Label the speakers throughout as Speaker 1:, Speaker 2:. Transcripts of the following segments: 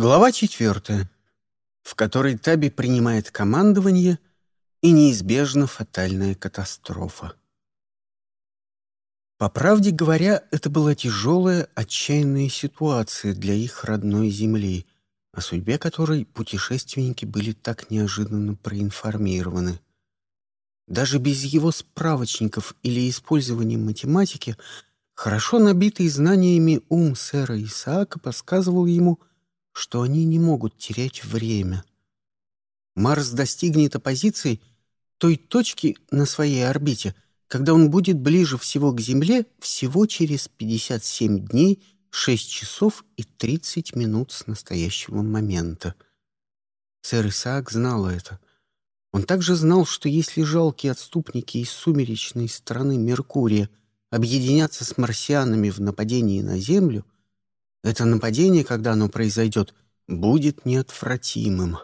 Speaker 1: Глава четвертая, в которой Таби принимает командование и неизбежна фатальная катастрофа. По правде говоря, это была тяжелая, отчаянная ситуация для их родной земли, о судьбе которой путешественники были так неожиданно проинформированы. Даже без его справочников или использования математики хорошо набитый знаниями ум сэра Исаака подсказывал ему, что они не могут терять время. Марс достигнет оппозиции той точки на своей орбите, когда он будет ближе всего к Земле всего через 57 дней, 6 часов и 30 минут с настоящего момента. Сэр Исаак знал это. Он также знал, что если жалкие отступники из сумеречной стороны Меркурия объединятся с марсианами в нападении на Землю — это нападение, когда оно произойдет, будет неотвратимым.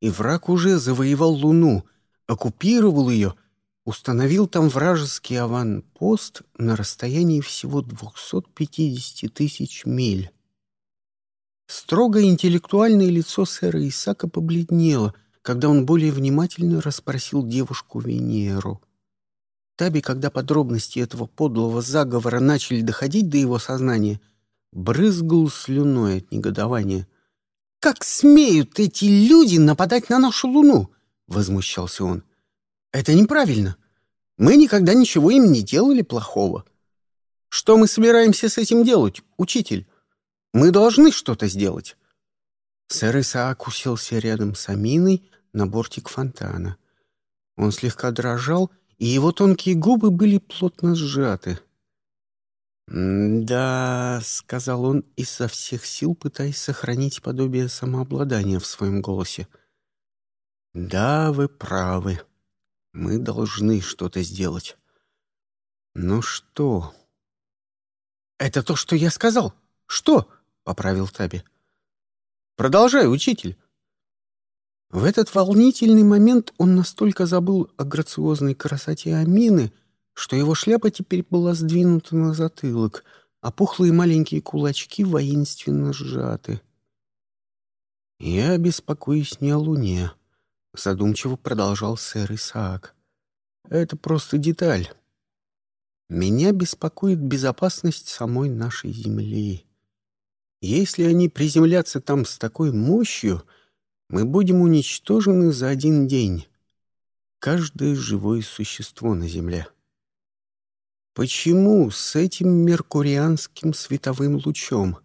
Speaker 1: И враг уже завоевал Луну, оккупировал ее, установил там вражеский аванпост на расстоянии всего 250 тысяч миль. Строгое интеллектуальное лицо сэра Исака побледнело, когда он более внимательно расспросил девушку Венеру. Таби, когда подробности этого подлого заговора начали доходить до его сознания — брызгал слюной от негодования. «Как смеют эти люди нападать на нашу Луну?» — возмущался он. «Это неправильно. Мы никогда ничего им не делали плохого. Что мы собираемся с этим делать, учитель? Мы должны что-то сделать». Сэр Исаак уселся рядом с Аминой на бортик фонтана. Он слегка дрожал, и его тонкие губы были плотно сжаты. «Да», — сказал он, изо всех сил пытаясь сохранить подобие самообладания в своем голосе. «Да, вы правы. Мы должны что-то сделать». «Ну что?» «Это то, что я сказал. Что?» — поправил Таби. «Продолжай, учитель». В этот волнительный момент он настолько забыл о грациозной красоте Амины — что его шляпа теперь была сдвинута на затылок, а пухлые маленькие кулачки воинственно сжаты. «Я беспокоюсь не о Луне», — задумчиво продолжал сэр Исаак. «Это просто деталь. Меня беспокоит безопасность самой нашей Земли. Если они приземлятся там с такой мощью, мы будем уничтожены за один день. Каждое живое существо на Земле». Почему с этим меркурианским световым лучом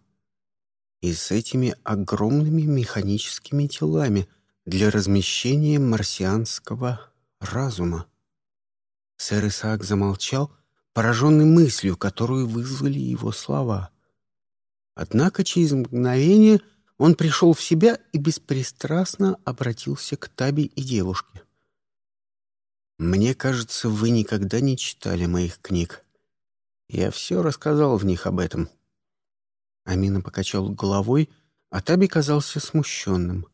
Speaker 1: и с этими огромными механическими телами для размещения марсианского разума? Сэр Исаак замолчал, пораженный мыслью, которую вызвали его слова. Однако через мгновение он пришел в себя и беспристрастно обратился к Таби и девушке. Мне кажется, вы никогда не читали моих книг. Я все рассказал в них об этом. Амина покачал головой, а Таби казался смущенным.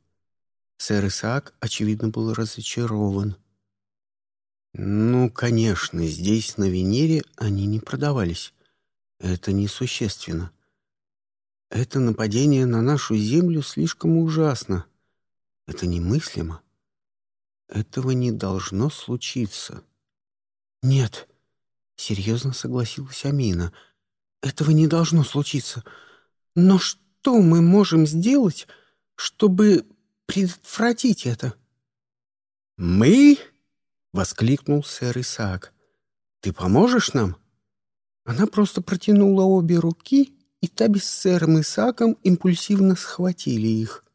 Speaker 1: Сэр Исаак, очевидно, был разочарован. Ну, конечно, здесь, на Венере, они не продавались. Это несущественно. Это нападение на нашу Землю слишком ужасно. Это немыслимо. Этого не должно случиться. Нет, серьезно согласилась Амина. Этого не должно случиться. Но что мы можем сделать, чтобы предотвратить это? Мы? воскликнул сэр Исаак. Ты поможешь нам? Она просто протянула обе руки, и Таби с сэром Исааком импульсивно схватили их.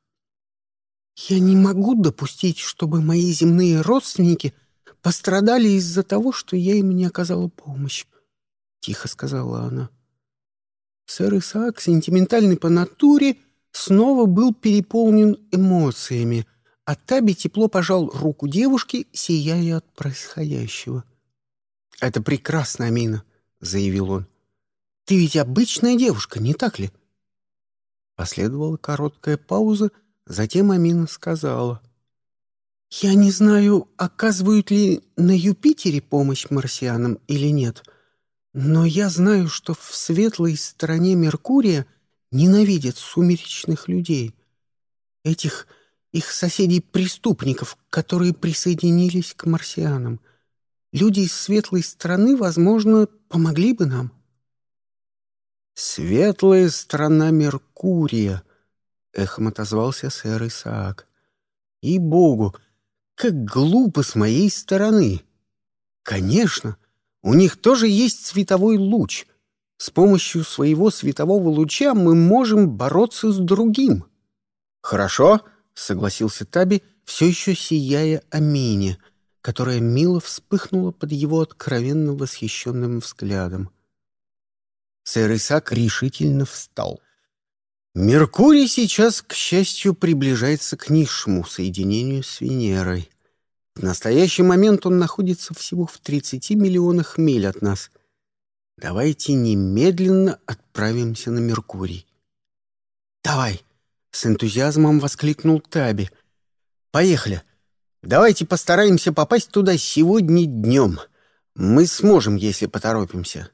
Speaker 1: «Я не могу допустить, чтобы мои земные родственники пострадали из-за того, что я им не оказала помощь», — тихо сказала она. Сэр Исаак, сентиментальный по натуре, снова был переполнен эмоциями, а Таби тепло пожал руку девушки, сияя от происходящего. «Это прекрасно, Амина», — заявил он. «Ты ведь обычная девушка, не так ли?» Последовала короткая пауза, Затем Амина сказала, «Я не знаю, оказывают ли на Юпитере помощь марсианам или нет, но я знаю, что в светлой стороне Меркурия ненавидят сумеречных людей. Этих их соседей-преступников, которые присоединились к марсианам. Люди из светлой страны, возможно, помогли бы нам».
Speaker 2: «Светлая страна Меркурия», — эхом отозвался сэр Исаак. «И богу, как глупо с моей стороны! Конечно, у них тоже есть световой луч. С помощью своего светового луча мы можем бороться с другим». «Хорошо», — согласился Таби, все еще сияя Амине, которая мило вспыхнула под его откровенно восхищенным взглядом. Сэр Исаак решительно встал. Меркурий сейчас, к счастью, приближается к низшему соединению с Венерой. В настоящий момент он находится всего в 30 миллионах миль от нас. Давайте немедленно отправимся на Меркурий. «Давай!» — с энтузиазмом воскликнул Таби. «Поехали! Давайте постараемся попасть туда сегодня днем. Мы сможем, если поторопимся».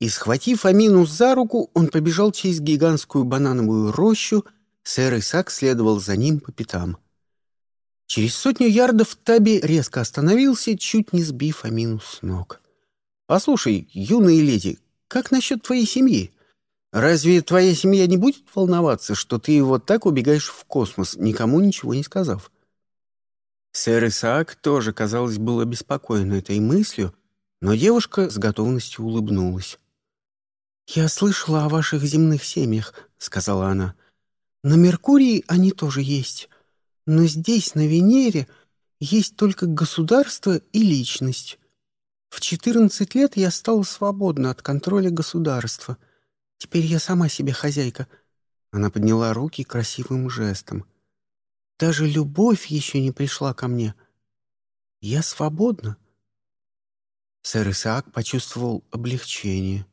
Speaker 2: И, схватив Амину за руку, он побежал через гигантскую банановую рощу, сэр Исаак следовал за ним по пятам. Через сотню ярдов Таби резко остановился, чуть не сбив Амину с ног. «Послушай, юная леди, как насчет твоей семьи? Разве твоя семья не будет волноваться, что ты вот так убегаешь в космос, никому ничего не сказав?» Сэр Исаак тоже, казалось, был обеспокоен этой мыслью, но девушка с готовностью улыбнулась. «Я слышала о ваших земных семьях», — сказала она. «На Меркурии они тоже есть. Но здесь, на Венере, есть только государство и личность. В четырнадцать лет я стала свободна от контроля государства. Теперь я сама себе хозяйка». Она подняла руки красивым жестом. «Даже любовь еще не пришла ко мне. Я свободна». Сэр Исаак почувствовал облегчение.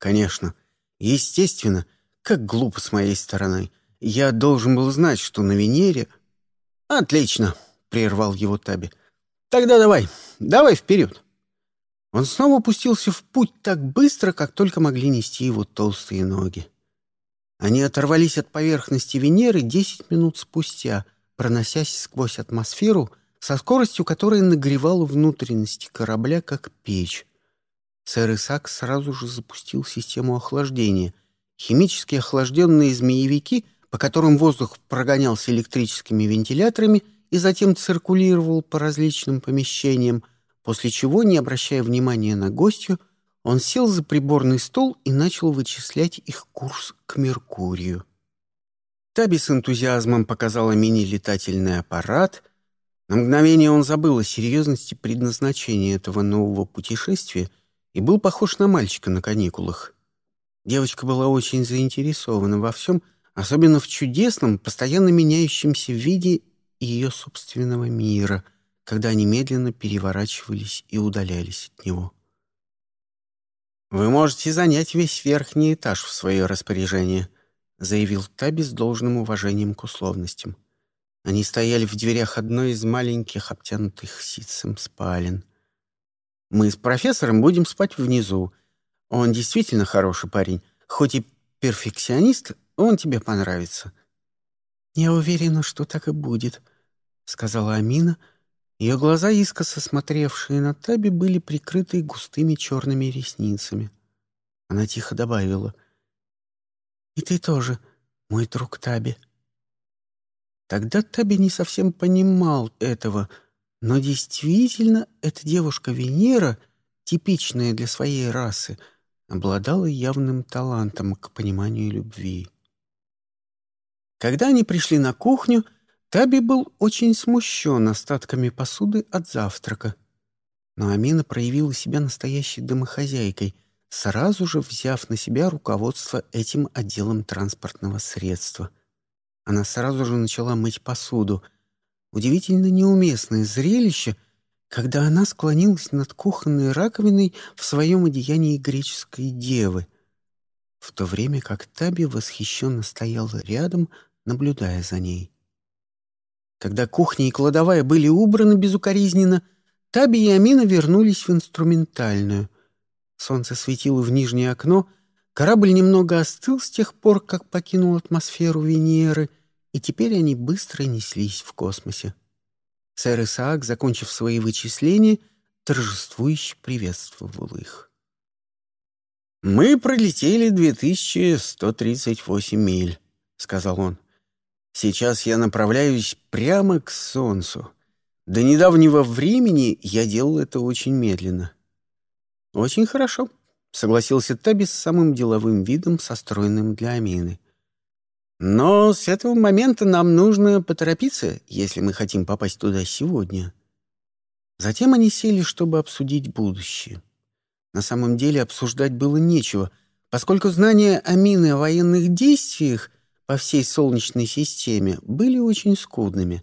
Speaker 2: Конечно. Естественно. Как глупо с моей стороны. Я должен был знать, что на Венере... Отлично, прервал его Таби. Тогда давай, давай вперед. Он снова пустился в путь так быстро, как только могли нести его толстые ноги. Они оторвались от поверхности Венеры десять минут спустя, проносясь сквозь атмосферу со скоростью, которая нагревала внутренности корабля, как печь. Сэр Исаак сразу же запустил систему охлаждения. Химически охлажденные змеевики, по которым воздух прогонялся электрическими вентиляторами и затем циркулировал по различным помещениям, после чего, не обращая внимания на гостью, он сел за приборный стол и начал вычислять их курс к Меркурию. Таби с энтузиазмом показала мини-летательный аппарат. На мгновение он забыл о серьезности предназначения этого нового путешествия — и был похож на мальчика на каникулах. Девочка была очень заинтересована во всем, особенно в чудесном, постоянно меняющемся виде ее собственного мира, когда они медленно переворачивались и удалялись от него. «Вы можете занять весь верхний этаж в свое распоряжение», заявил Таби с должным уважением к условностям. Они стояли в дверях одной из маленьких обтянутых ситцем спален. Мы с профессором будем спать внизу. Он действительно хороший парень. Хоть и перфекционист, он тебе понравится». «Я уверена, что так и будет», — сказала Амина. Ее глаза, искоса смотревшие на Таби, были прикрыты густыми черными ресницами. Она тихо добавила. «И ты тоже, мой друг Таби». Тогда Таби не совсем понимал этого — но действительно, эта девушка Венера, типичная для своей расы, обладала явным талантом к пониманию любви. Когда они пришли на кухню, Таби был очень смущен остатками посуды от завтрака. Но Амина проявила себя настоящей домохозяйкой, сразу же взяв на себя руководство этим отделом транспортного средства. Она сразу же начала мыть посуду — удивительно неуместное зрелище, когда она склонилась над кухонной раковиной в своем одеянии греческой девы, в то время как Таби восхищенно стояла рядом, наблюдая за ней. Когда кухня и кладовая были убраны безукоризненно, Таби и Амина вернулись в инструментальную. Солнце светило в нижнее окно, корабль немного остыл с тех пор, как покинул атмосферу Венеры — и теперь они быстро неслись в космосе. Сэр Исаак, закончив свои вычисления, торжествующе приветствовал их.
Speaker 1: «Мы пролетели 2138 миль», — сказал он. «Сейчас я направляюсь прямо к Солнцу. До недавнего времени я делал это очень медленно». «Очень хорошо», — согласился Таби с самым деловым видом, состроенным для Амины. «Но с этого момента нам нужно поторопиться, если мы хотим попасть туда сегодня». Затем они сели, чтобы обсудить будущее. На самом деле обсуждать было нечего, поскольку знания Амины о военных действиях по всей Солнечной системе были очень скудными.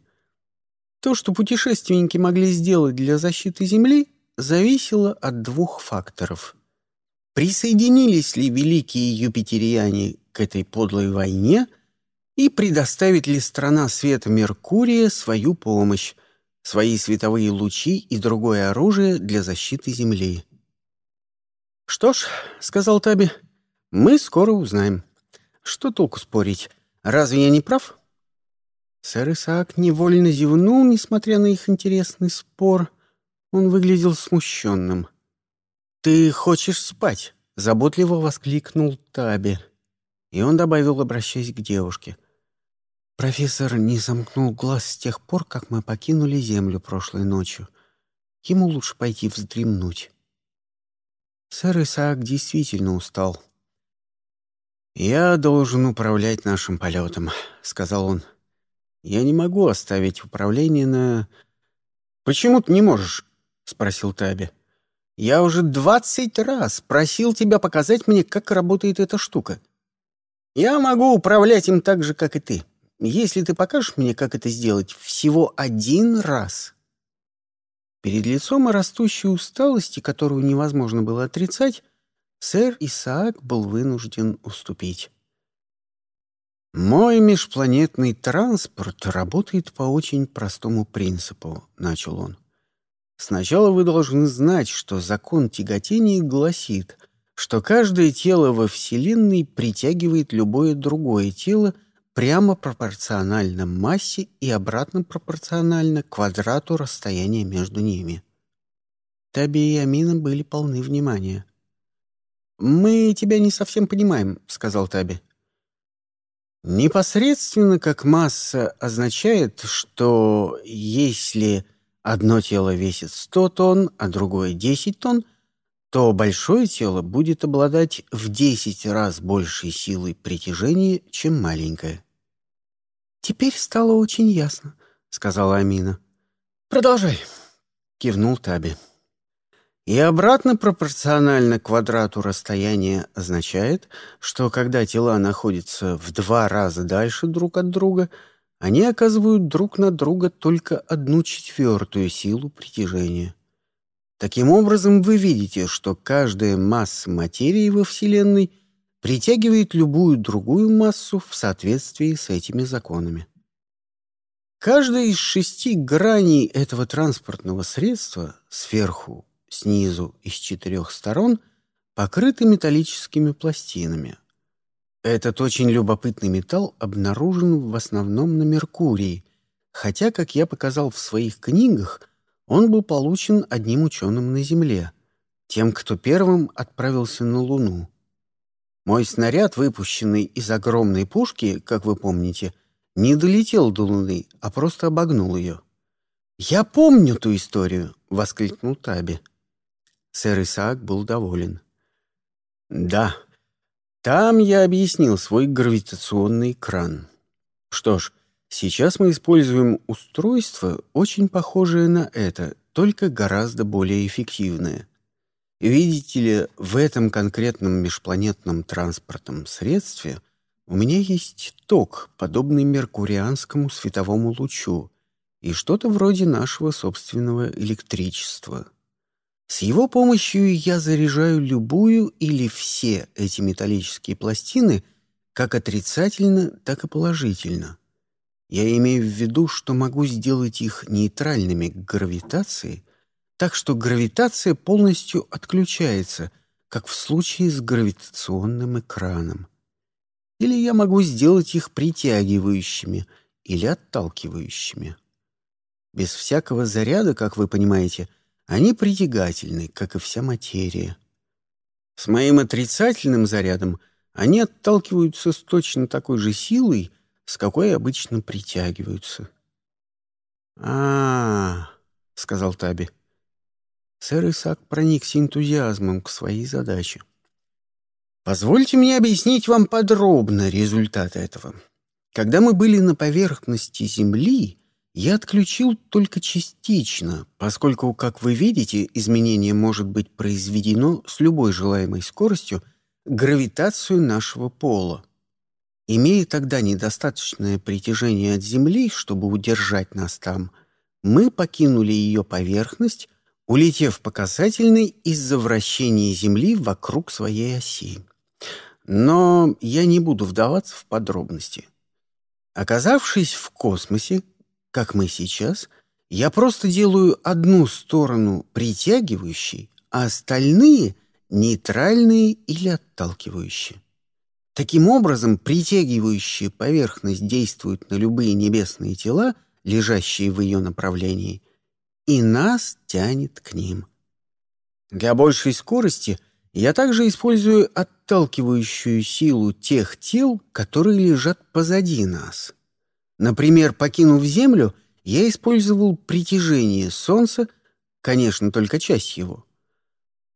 Speaker 1: То, что путешественники могли сделать для защиты Земли, зависело от двух факторов. Присоединились ли великие юпитериане к этой подлой войне и предоставит ли страна света Меркурия свою помощь, свои световые лучи и другое оружие для защиты Земли. «Что ж», — сказал Таби, — «мы скоро узнаем. Что толку спорить? Разве я не прав?» Сэр Исаак невольно зевнул, несмотря на их интересный спор. Он выглядел смущенным. «Ты хочешь спать?» — заботливо воскликнул Таби. И он добавил, обращаясь к девушке. «Профессор не замкнул глаз с тех пор, как мы покинули Землю прошлой ночью. Ему лучше пойти вздремнуть». Сэр Исаак действительно устал. «Я должен управлять нашим полетом», — сказал он. «Я не могу оставить управление на...» «Почему ты не можешь?» — спросил Таби. «Я уже двадцать раз просил тебя показать мне, как работает эта штука. Я могу управлять им так же, как и ты, если ты покажешь мне, как это сделать всего один раз». Перед лицом растущей усталости, которую невозможно было отрицать, сэр Исаак был вынужден уступить. «Мой межпланетный транспорт работает по очень простому принципу», — начал он. «Сначала вы должны знать, что закон тяготения гласит, что каждое тело во Вселенной притягивает любое другое тело — прямо пропорционально массе и обратно пропорционально квадрату расстояния между ними. Таби и Амина были полны внимания. «Мы тебя не совсем понимаем», — сказал Таби. «Непосредственно как масса означает, что если одно тело весит 100 тонн, а другое 10 тонн, то большое тело будет обладать в 10 раз большей силой притяжения, чем маленькое. «Теперь стало очень ясно», — сказала Амина. «Продолжай», — кивнул Таби. И обратно пропорционально квадрату расстояния означает, что когда тела находятся в два раза дальше друг от друга, они оказывают друг на друга только одну четвертую силу притяжения. Таким образом, вы видите, что каждая масса материи во Вселенной — притягивает любую другую массу в соответствии с этими законами. Каждая из шести граней этого транспортного средства сверху, снизу и с четырех сторон покрыты металлическими пластинами. Этот очень любопытный металл обнаружен в основном на Меркурии, хотя, как я показал в своих книгах, он был получен одним ученым на Земле, тем, кто первым отправился на Луну. Мой снаряд, выпущенный из огромной пушки, как вы помните, не долетел до Луны, а просто обогнул ее. «Я помню ту историю!» — воскликнул Таби. Сэр Исаак был доволен. «Да, там я объяснил свой гравитационный кран. Что ж, сейчас мы используем устройство, очень похожее на это, только гораздо более эффективное. Видите ли, в этом конкретном межпланетном транспортном средстве у меня есть ток, подобный меркурианскому световому лучу, и что-то вроде нашего собственного электричества. С его помощью я заряжаю любую или все эти металлические пластины как отрицательно, так и положительно. Я имею в виду, что могу сделать их нейтральными к гравитации так что гравитация полностью отключается, как в случае с гравитационным экраном. или я могу сделать их притягивающими или отталкивающими. Без всякого заряда, как вы понимаете, они притягательны, как и вся материя. С моим отрицательным зарядом они отталкиваются с точно такой же силой, с какой обычно притягиваются. а, -а, -а сказал Таби. Сэр Исаак проникся энтузиазмом к своей задаче. «Позвольте мне объяснить вам подробно результаты этого. Когда мы были на поверхности Земли, я отключил только частично, поскольку, как вы видите, изменение может быть произведено с любой желаемой скоростью гравитацию нашего пола. Имея тогда недостаточное притяжение от Земли, чтобы удержать нас там, мы покинули ее поверхность, улетев по касательной из-за вращения Земли вокруг своей оси. Но я не буду вдаваться в подробности. Оказавшись в космосе, как мы сейчас, я просто делаю одну сторону притягивающей, а остальные — нейтральные или отталкивающие. Таким образом, притягивающая поверхность действует на любые небесные тела, лежащие в ее направлении, и нас тянет к ним. Для большей скорости я также использую отталкивающую силу тех тел, которые лежат позади нас. Например, покинув Землю, я использовал притяжение Солнца, конечно, только часть его.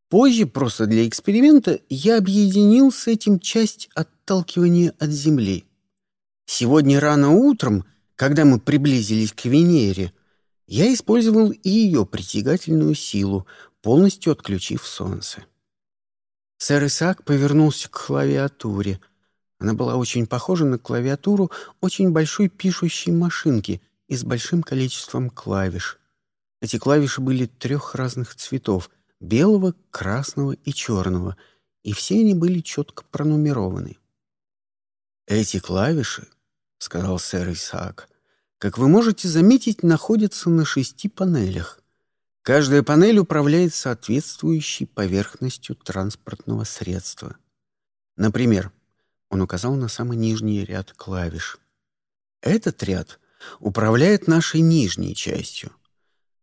Speaker 1: Позже, просто для эксперимента, я объединил с этим часть отталкивания от Земли. Сегодня рано утром, когда мы приблизились к Венере, я использовал и ее притягательную силу, полностью отключив Солнце. Сэр Исаак повернулся к клавиатуре — она была очень похожа на клавиатуру очень большой пишущей машинки и с большим количеством клавиш. Эти клавиши были трех разных цветов — белого, красного и черного, и все они были четко пронумерованы. «Эти клавиши, — сказал сэр Исаак, — как вы можете заметить, находятся на шести панелях. Каждая панель управляет соответствующей поверхностью транспортного средства. Например, он указал на самый нижний ряд клавиш. Этот ряд управляет нашей нижней частью,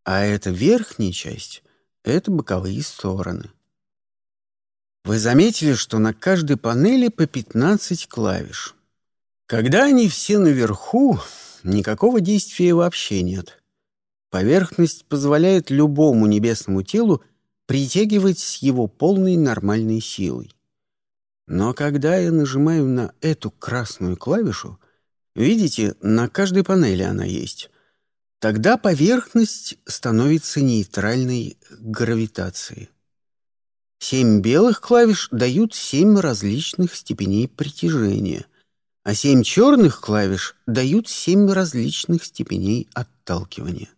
Speaker 1: а эта верхняя часть — это боковые стороны. Вы заметили, что на каждой панели по 15 клавиш. Когда они все наверху, никакого действия вообще нет. Поверхность позволяет любому небесному телу притягивать с его полной нормальной силой. Но когда я нажимаю на эту красную клавишу, видите, на каждой панели она есть, тогда поверхность становится нейтральной гравитации. Семь белых клавиш дают семь различных степеней притяжения, а семь черных клавиш дают семь различных степеней отталкивания.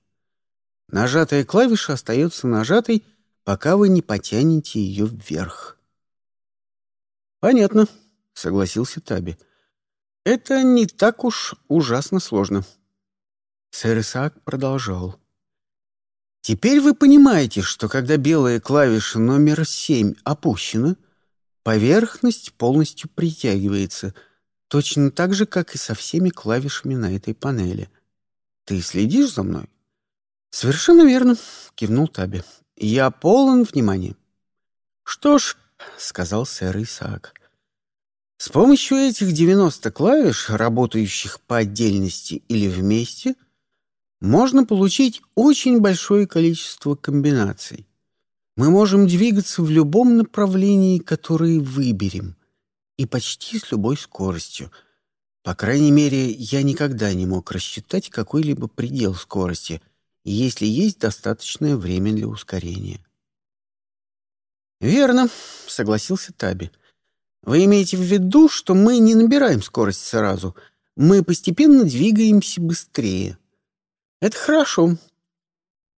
Speaker 1: Нажатая клавиша остается нажатой, пока вы не потянете ее вверх. «Понятно», — согласился Таби. «Это не так уж ужасно сложно». Сэр Исаак продолжал. «Теперь вы понимаете, что когда белая клавиша номер семь опущена, поверхность полностью притягивается, точно так же, как и со всеми клавишами на этой панели. Ты следишь за мной?» «Совершенно верно», — кивнул Таби. «Я полон внимания». «Что ж, — сказал сэр Исаак. С помощью этих 90 клавиш, работающих по отдельности или вместе, можно получить очень большое количество комбинаций. Мы можем двигаться в любом направлении, которое выберем, и почти с любой скоростью. По крайней мере, я никогда не мог рассчитать какой-либо предел скорости, если есть достаточное время для ускорения. «Верно», — согласился Таби. «Вы имеете в виду, что мы не набираем скорость сразу, мы постепенно двигаемся быстрее. Это хорошо.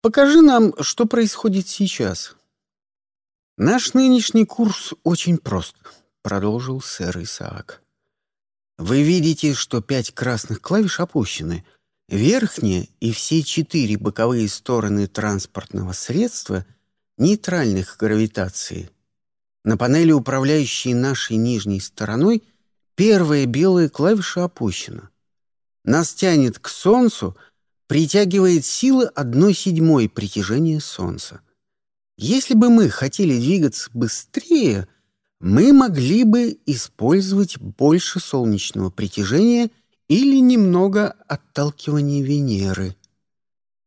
Speaker 1: Покажи нам, что происходит сейчас». «Наш нынешний курс очень прост», — продолжил сэр Исаак. «Вы видите, что пять красных клавиш опущены. Верхняя и все четыре боковые стороны транспортного средства — нейтральных гравитации. На панели, управляющей нашей нижней стороной,
Speaker 2: первая белая клавиша опущена. Нас тянет к Солнцу, притягивает силы одной седьмой притяжения Солнца. Если бы мы хотели двигаться быстрее, мы могли бы использовать больше солнечного притяжения или немного отталкивания Венеры.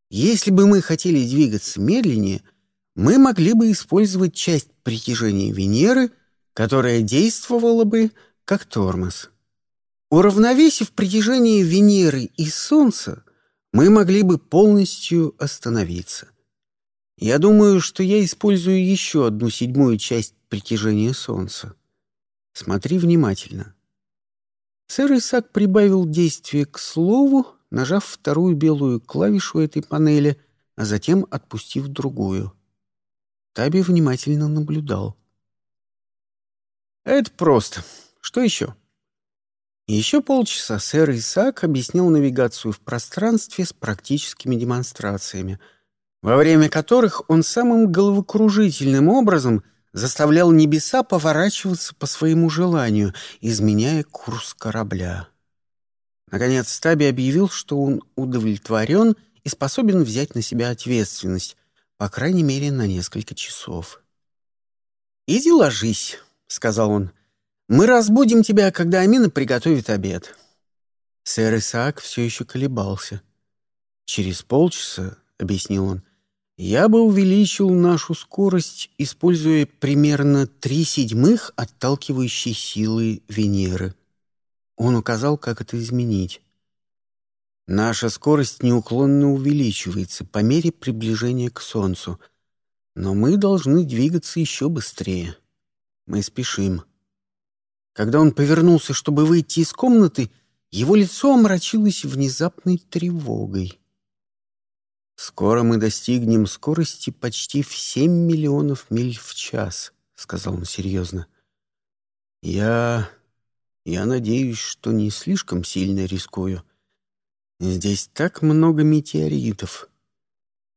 Speaker 2: Если бы мы хотели двигаться медленнее, мы могли бы использовать часть притяжения Венеры, которая действовала бы как тормоз. Уравновесив притяжение Венеры и Солнца, мы могли бы полностью остановиться. Я думаю, что я использую еще одну седьмую часть притяжения Солнца. Смотри внимательно. Сэр Исаак прибавил действие к слову, нажав вторую белую клавишу этой панели, а затем отпустив другую. Таби внимательно наблюдал. «Это просто. Что еще?» Еще полчаса сэр Исаак объяснял навигацию в пространстве с практическими демонстрациями — во время которых он самым головокружительным образом заставлял небеса поворачиваться по своему желанию, изменяя курс корабля. Наконец Стаби объявил, что он удовлетворен и способен взять на себя ответственность, по крайней мере, на несколько часов. «Иди ложись», — сказал он. «Мы разбудим тебя, когда Амина приготовит обед». Сэр Исаак все еще колебался. «Через полчаса», — объяснил он, — я бы увеличил нашу скорость, используя примерно три седьмых отталкивающей силы Венеры. Он указал, как это изменить. Наша скорость неуклонно увеличивается по мере приближения к Солнцу, но мы должны двигаться еще быстрее. Мы спешим. Когда он повернулся, чтобы выйти из комнаты, его лицо омрачилось внезапной тревогой. «Скоро мы достигнем скорости почти в семь миллионов миль в час», — сказал он серьезно. «Я... я надеюсь, что не слишком сильно рискую. Здесь так много метеоритов.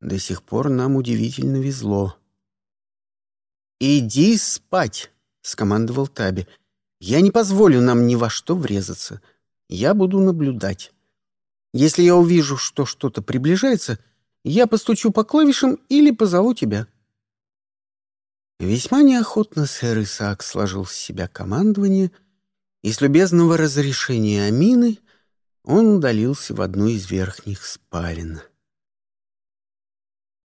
Speaker 2: До сих пор нам удивительно везло». «Иди спать!» — скомандовал Таби. «Я не позволю нам ни во что врезаться. Я буду наблюдать. Если я увижу, что что-то приближается, я постучу по клавишам или позову тебя». Весьма неохотно сэр Исаак сложил с себя командование, и с любезного разрешения Амины он удалился в одну из верхних спален —